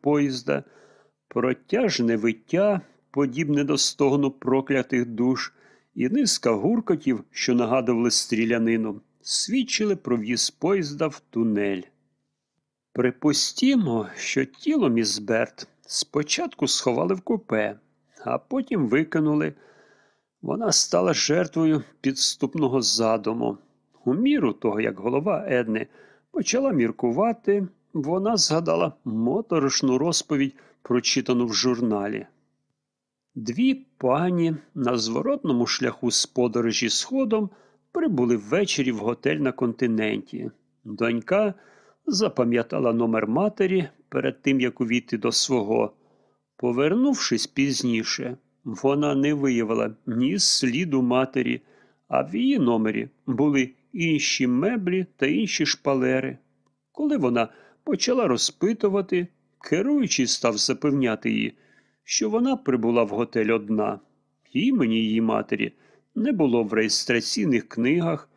поїзда, протяжне виття, подібне до стогну проклятих душ, і низка гуркотів, що нагадували стрілянину, свідчили про в'їзд поїзда в тунель. Припустімо, що тіло міс Берт спочатку сховали в купе, а потім викинули. Вона стала жертвою підступного задуму. У міру того, як голова Едни почала міркувати, вона згадала моторошну розповідь, прочитану в журналі. Дві пані на зворотному шляху з подорожі сходом прибули ввечері в готель на континенті. Донька запам'ятала номер матері перед тим, як увійти до свого. Повернувшись пізніше, вона не виявила ні сліду матері, а в її номері були інші меблі та інші шпалери. Коли вона почала розпитувати, керуючий став запевняти її, що вона прибула в готель одна. Імені її матері не було в реєстраційних книгах,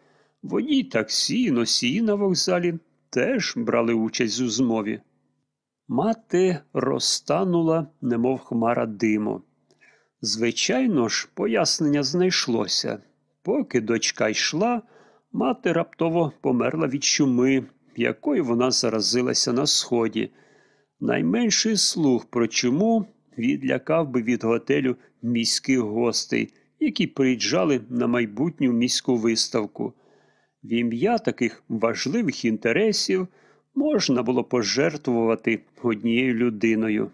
водій таксі носії на вокзалі теж брали участь у змові. Мати розтанула, немов хмара диму. Звичайно ж, пояснення знайшлося. Поки дочка йшла, мати раптово померла від чуми, якою вона заразилася на сході. Найменший слух про чуму відлякав би від готелю міських гостей, які приїжджали на майбутню міську виставку. В ім'я таких важливих інтересів можна було пожертвувати однією людиною.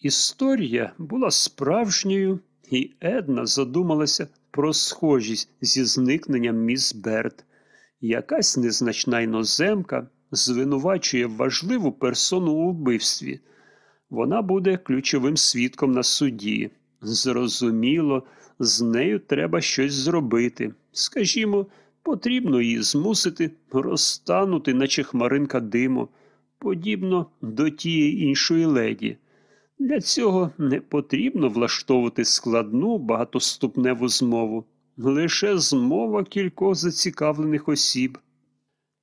Історія була справжньою, і Една задумалася про схожість зі зникненням міс Берт. Якась незначна іноземка звинувачує важливу персону у вбивстві. Вона буде ключовим свідком на суді. Зрозуміло, з нею треба щось зробити. Скажімо, потрібно її змусити розтанути, наче хмаринка диму, подібно до тієї іншої леді. Для цього не потрібно влаштовувати складну багатоступневу змову, лише змова кількох зацікавлених осіб.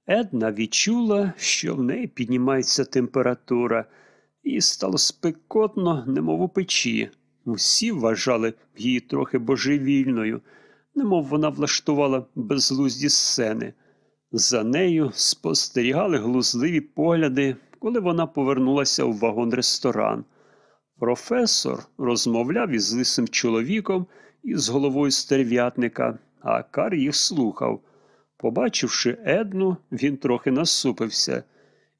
Една відчула, що в неї піднімається температура, і стало спекотно, немов у печі. Усі вважали її трохи божевільною, немов вона влаштувала безглузді сцени. За нею спостерігали глузливі погляди, коли вона повернулася у вагон ресторан. Професор розмовляв із лисим чоловіком із головою стерв'ятника, а Кар їх слухав. Побачивши Едну, він трохи насупився.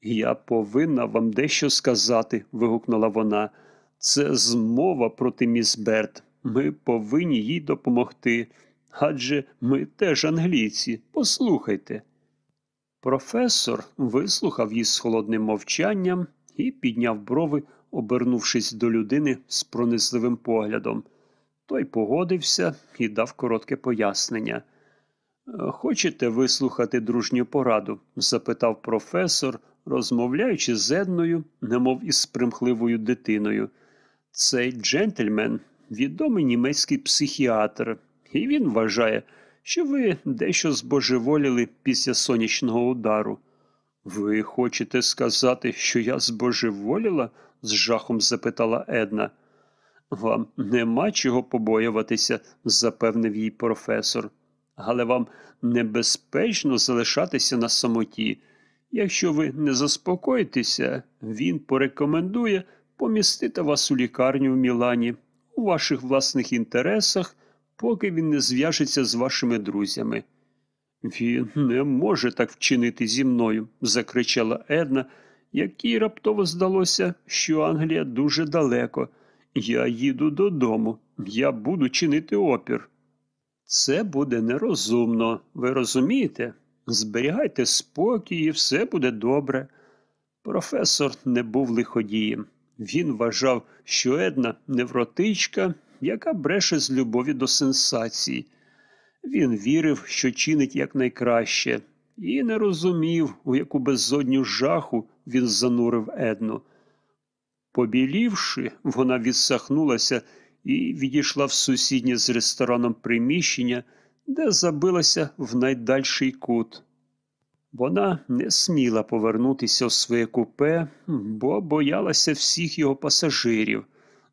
Я повинна вам дещо сказати, вигукнула вона. Це змова проти міс Берт. Ми повинні їй допомогти. Адже ми теж англійці. Послухайте. Професор вислухав її з холодним мовчанням і підняв брови, обернувшись до людини з пронизливим поглядом. Той погодився і дав коротке пояснення. Хочете вислухати дружню пораду? запитав професор, розмовляючи з Едною, немов із примхливою дитиною. Цей джентльмен відомий німецький психіатр, і він вважає, що ви дещо збожеволіли після сонячного удару. Ви хочете сказати, що я збожеволіла? з жахом запитала Една. Вам нема чого побоюватися, запевнив їй професор, але вам небезпечно залишатися на самоті. Якщо ви не заспокоїтеся, він порекомендує помістити вас у лікарню в Мілані у ваших власних інтересах, поки він не зв'яжеться з вашими друзями. Він не може так вчинити зі мною, закричала Една, якій раптово здалося, що Англія дуже далеко. Я їду додому, я буду чинити опір. Це буде нерозумно, ви розумієте? Зберігайте спокій, і все буде добре. Професор не був лиходієм. Він вважав, що Една невротичка, яка бреше з любові до сенсації. Він вірив, що чинить якнайкраще, і не розумів, у яку беззодню жаху він занурив Едну. Побілівши, вона відсахнулася і відійшла в сусіднє з рестораном приміщення, де забилася в найдальший кут. Вона не сміла повернутися у своє купе, бо боялася всіх його пасажирів.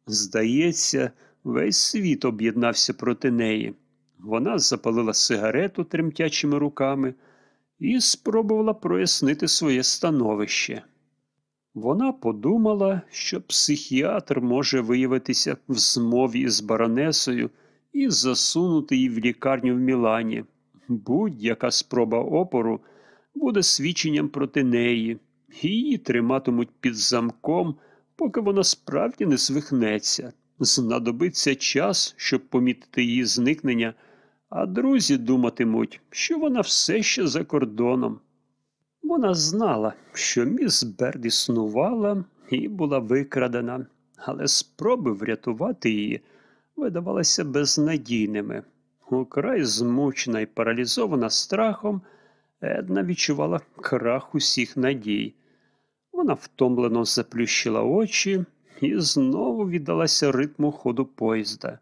Здається, весь світ об'єднався проти неї. Вона запалила сигарету тремтячими руками і спробувала прояснити своє становище. Вона подумала, що психіатр може виявитися в змові з баронесою і засунути її в лікарню в Мілані. Будь-яка спроба опору буде свідченням проти неї, її триматимуть під замком, поки вона справді не свихнеться. Знадобиться час, щоб помітити її зникнення, а друзі думатимуть, що вона все ще за кордоном. Вона знала, що міс Берд існувала і була викрадена, але спроби врятувати її видавалися безнадійними. Украй змучена і паралізована страхом, Една відчувала крах усіх надій. Вона втомлено заплющила очі і знову віддалася ритму ходу поїзда.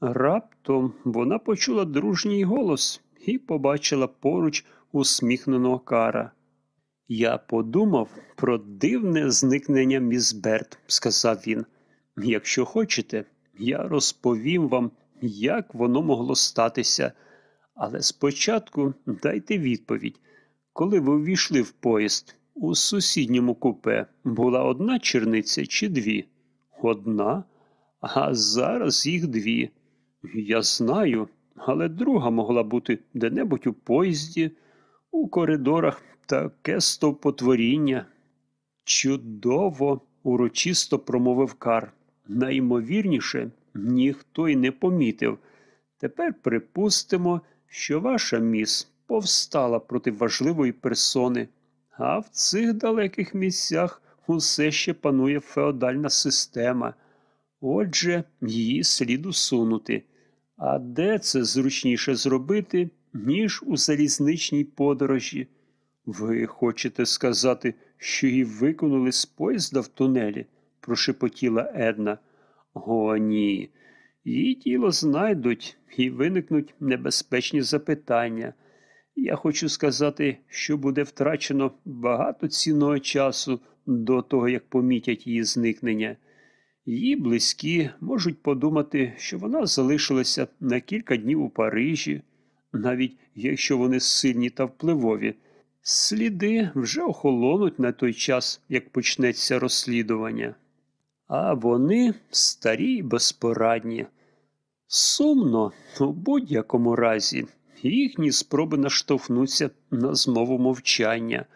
Раптом вона почула дружній голос і побачила поруч усміхненого кара. Я подумав про дивне зникнення міс Берт, сказав він. Якщо хочете, я розповім вам, як воно могло статися. Але спочатку дайте відповідь. Коли ви увійшли в поїзд, у сусідньому купе була одна черниця чи дві? Одна, а зараз їх дві. Я знаю, але друга могла бути де-небудь у поїзді, у коридорах таке стовпотворіння. Чудово, урочисто промовив кар. Найімовірніше, ніхто й не помітив. Тепер припустимо, що ваша міс повстала проти важливої персони, а в цих далеких місцях усе ще панує феодальна система. Отже, її слід усунути. А де це зручніше зробити, ніж у залізничній подорожі? Ви хочете сказати, що її виконали з поїзда в тунелі? прошепотіла Една. О, ні. Її тіло знайдуть і виникнуть небезпечні запитання. Я хочу сказати, що буде втрачено багато цінного часу до того, як помітять її зникнення. Її близькі можуть подумати, що вона залишилася на кілька днів у Парижі, навіть якщо вони сильні та впливові. Сліди вже охолонуть на той час, як почнеться розслідування. А вони старі й безпорадні. Сумно, у будь-якому разі, їхні спроби наштовхнуться на змову мовчання.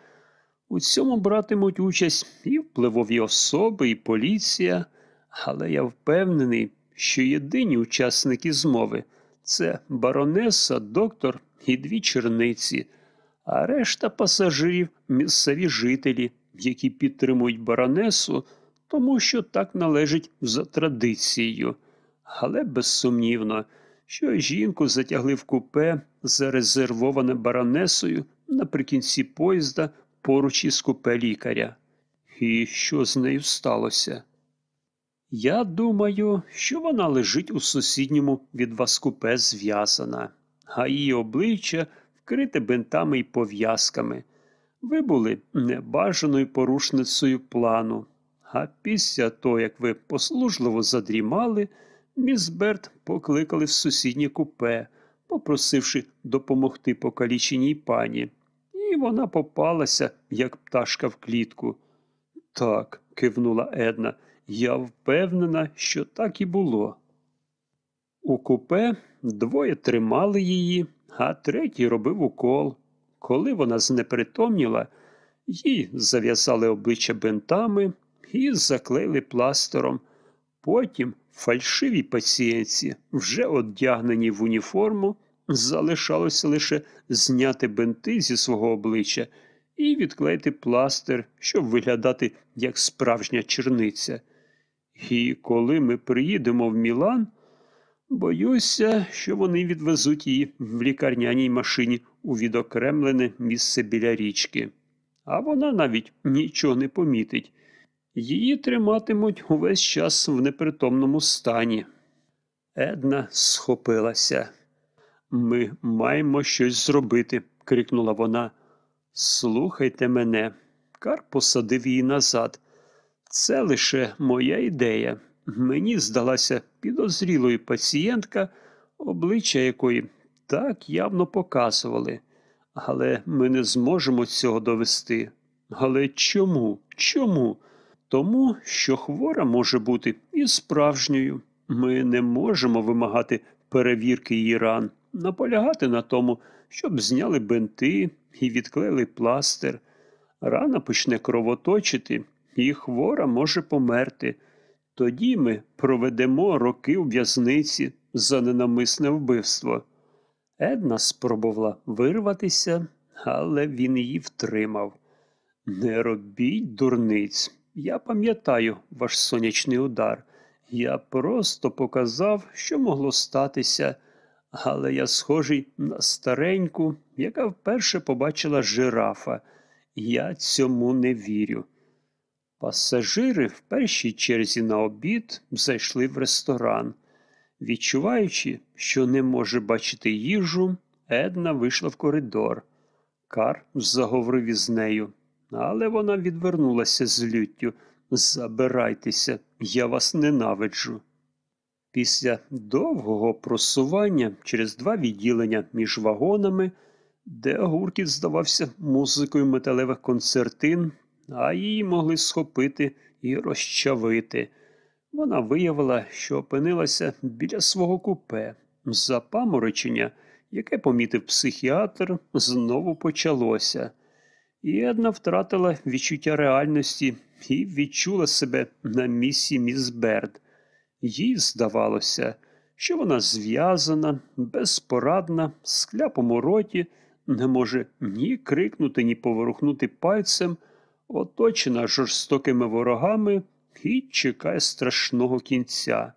У цьому братимуть участь і впливові особи, і поліція, але я впевнений, що єдині учасники змови це баронеса, доктор і дві черниці, а решта пасажирів місцеві жителі, які підтримують баронесу, тому що так належить за традицією але безсумнівно, що жінку затягли в купе, зарезервоване баронесою наприкінці поїзда поруч із купе лікаря. І що з нею сталося? Я думаю, що вона лежить у сусідньому від вас купе зв'язана, а її обличчя вкрите бинтами і пов'язками. Ви були небажаною порушницею плану, а після того, як ви послужливо задрімали, Міс Берт покликали в сусіднє купе, попросивши допомогти покаліченій пані, і вона попалася, як пташка в клітку. Так, кивнула Една, я впевнена, що так і було. У купе двоє тримали її, а третій робив укол. Коли вона знепритомніла, їй зав'язали обличчя бинтами і заклеїли пластером. Потім фальшивій пацієнтці, вже одягнені в уніформу, залишалося лише зняти бинти зі свого обличчя і відклеїти пластир, щоб виглядати як справжня черниця. І коли ми приїдемо в Мілан, боюся, що вони відвезуть її в лікарняній машині у відокремлене місце біля річки. А вона навіть нічого не помітить. Її триматимуть увесь час в непритомному стані. Една схопилася. Ми маємо щось зробити, крикнула вона. Слухайте мене. Кар посадив її назад. Це лише моя ідея. Мені здалася підозрілою пацієнтка, обличчя якої так явно показували. Але ми не зможемо цього довести. Але чому? Чому? Тому, що хвора може бути і справжньою. Ми не можемо вимагати перевірки її ран, наполягати на тому, щоб зняли бинти і відклеїли пластир. Рана почне кровоточити, і хвора може померти. Тоді ми проведемо роки у в'язниці за ненамисне вбивство. Една спробувала вирватися, але він її втримав. Не робіть дурниць. Я пам'ятаю ваш сонячний удар. Я просто показав, що могло статися, але я схожий на стареньку, яка вперше побачила жирафа. Я цьому не вірю. Пасажири в першій черзі на обід зайшли в ресторан. Відчуваючи, що не може бачити їжу, Една вийшла в коридор. Кар заговорив із нею, але вона відвернулася з люттю. Забирайтеся, я вас ненавиджу. Після довгого просування через два відділення між вагонами, де гуркіт здавався музикою металевих концертин, а її могли схопити і розчавити. Вона виявила, що опинилася біля свого купе. Запаморочення, яке помітив психіатр, знову почалося. І одна втратила відчуття реальності і відчула себе на місці міс Берд. Їй здавалося, що вона зв'язана, безпорадна, з у роті, не може ні крикнути, ні поворухнути пальцем, оточена жорстокими ворогами і чекає страшного кінця.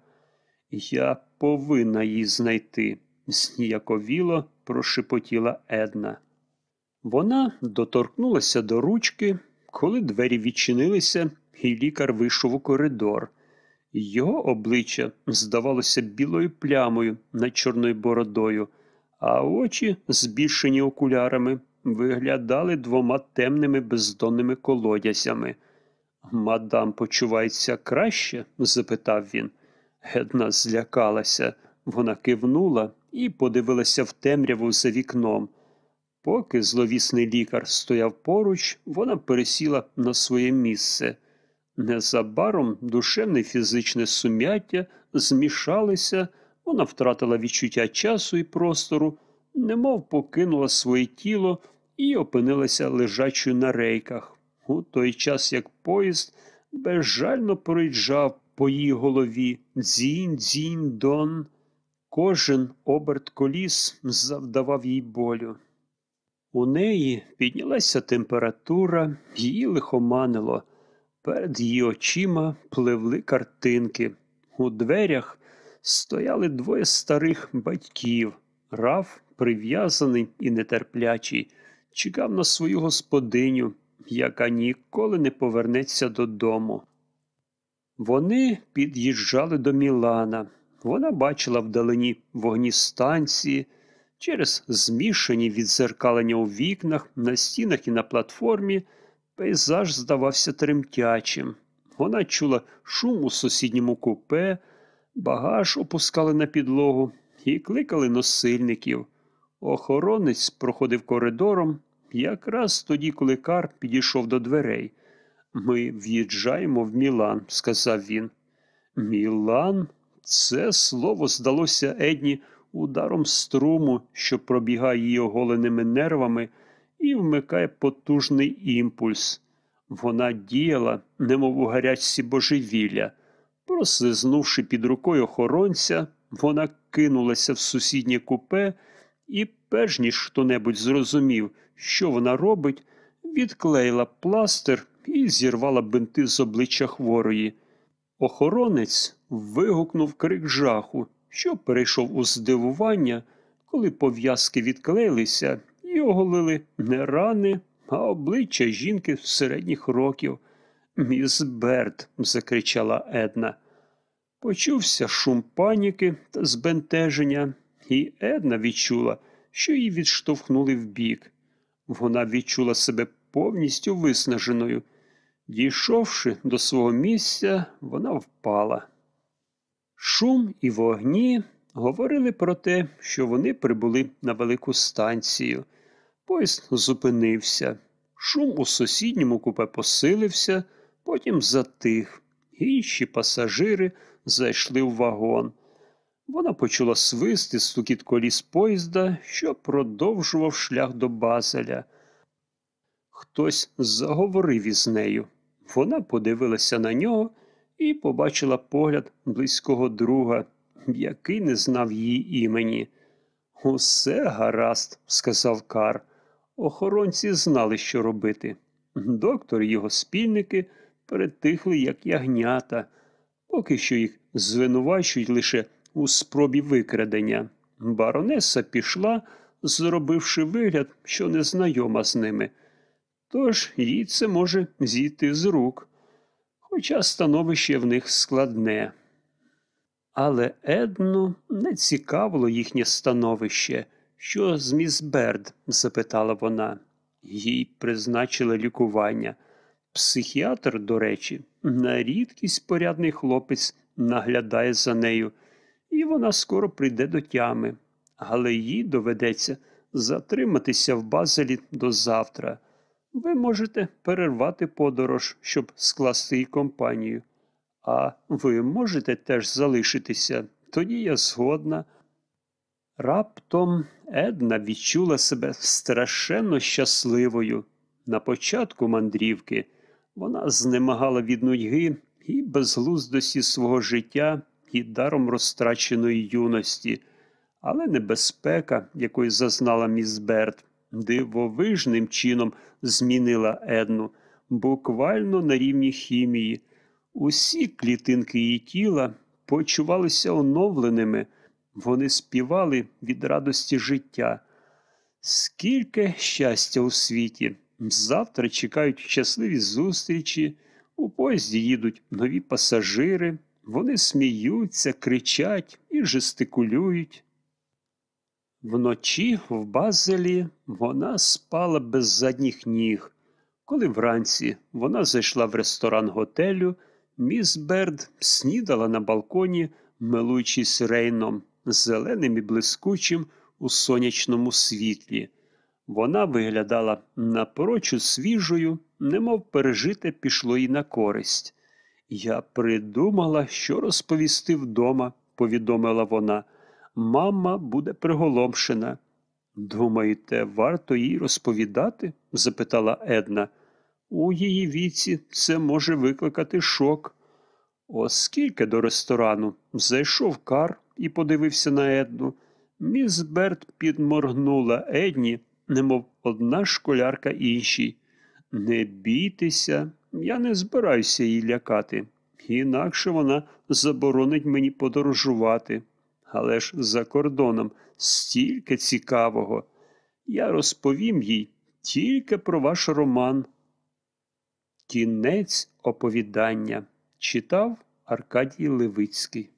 Я повинна її знайти, зніяковіло прошепотіла Една. Вона доторкнулася до ручки, коли двері відчинилися, і лікар вийшов у коридор. Його обличчя здавалося білою плямою над чорною бородою, а очі, збільшені окулярами, виглядали двома темними бездонними колодязями. Мадам почувається краще? запитав він. Една злякалася. Вона кивнула і подивилася в темряву за вікном. Поки зловісний лікар стояв поруч, вона пересіла на своє місце. Незабаром душевне фізичне сум'яття змішалися, вона втратила відчуття часу і простору, немов покинула своє тіло і опинилася лежачою на рейках. У той час, як поїзд безжально проїжджав по її голові дзінь, дзінь, дон. Кожен оберт коліс завдавав їй болю. У неї піднялася температура, її лихоманило. Перед її очима пливли картинки. У дверях стояли двоє старих батьків. Раф, прив'язаний і нетерплячий, чекав на свою господиню, яка ніколи не повернеться додому. Вони під'їжджали до Мілана. Вона бачила вдалині вогні станції, через змішані відзеркалення у вікнах, на стінах і на платформі. Пейзаж здавався тремтячим. Вона чула шум у сусідньому купе, багаж опускали на підлогу і кликали носильників. Охоронець проходив коридором якраз тоді, коли Кар підійшов до дверей. Ми в'їжджаємо в Мілан, сказав він. Мілан? Це слово здалося Едні ударом струму, що пробігає її оголеними нервами і вмикає потужний імпульс. Вона діяла, немов у гарячці божевілля. Прослизнувши під рукою охоронця, вона кинулася в сусіднє купе і, перш ніж хто небудь зрозумів, що вона робить, відклеїла пластир і зірвала бинти з обличчя хворої. Охоронець вигукнув крик жаху, що перейшов у здивування, коли пов'язки відклеїлися і оголили не рани, а обличчя жінки середніх років. Міс Берт, закричала Една. Почувся шум паніки та збентеження, і Една відчула, що її відштовхнули вбік. Вона відчула себе повністю виснаженою. Дійшовши до свого місця, вона впала. Шум і вогні говорили про те, що вони прибули на велику станцію. Поїзд зупинився. Шум у сусідньому купе посилився, потім затих. Інші пасажири зайшли в вагон. Вона почула свист і стукіт коліс поїзда, що продовжував шлях до Базеля. Хтось заговорив із нею. Вона подивилася на нього і побачила погляд близького друга, який не знав її імені. Усе гаразд, сказав Кар. Охоронці знали, що робити. Доктор і його спільники перетихли, як ягнята, поки що їх звинувачують лише у спробі викрадення. Баронеса пішла, зробивши вигляд, що незнайома з ними. Тож їй це може зійти з рук, хоча становище в них складне. Але Едну не цікавило їхнє становище. Що з міс Берд? запитала вона. Їй призначили лікування. Психіатр, до речі, на рідкість порядний хлопець наглядає за нею, і вона скоро прийде до тями. Але їй доведеться затриматися в Базелі до завтра. Ви можете перервати подорож, щоб скласти їй компанію. А ви можете теж залишитися, тоді я згодна. Раптом Една відчула себе страшенно щасливою. На початку мандрівки вона знемагала від нудьги і безглуздості свого життя і даром розтраченої юності, але небезпека, якої зазнала міс Берт, дивовижним чином змінила Едну, буквально на рівні хімії. Усі клітинки її тіла почувалися оновленими, вони співали від радості життя. Скільки щастя у світі! Завтра чекають щасливі зустрічі, у поїзді їдуть нові пасажири, вони сміються, кричать і жестикулюють. Вночі в Базелі вона спала без задніх ніг. Коли вранці вона зайшла в ресторан готелю, міс Берд снідала на балконі, милуючись рейном, зеленим і блискучим у сонячному світлі. Вона виглядала напрочуд свіжою, немов пережите пішло їй на користь. Я придумала, що розповісти вдома, повідомила вона. Мама буде приголомшена. Думаєте, варто їй розповідати? запитала Една. У її віці це може викликати шок. Оскільки до ресторану зайшов кар і подивився на Едну, міс Берт підморгнула Едні, немов одна школярка іншій. Не бійтеся, я не збираюся її лякати, інакше вона заборонить мені подорожувати. Але ж за кордоном стільки цікавого. Я розповім їй тільки про ваш роман. Кінець оповідання читав Аркадій Левицький.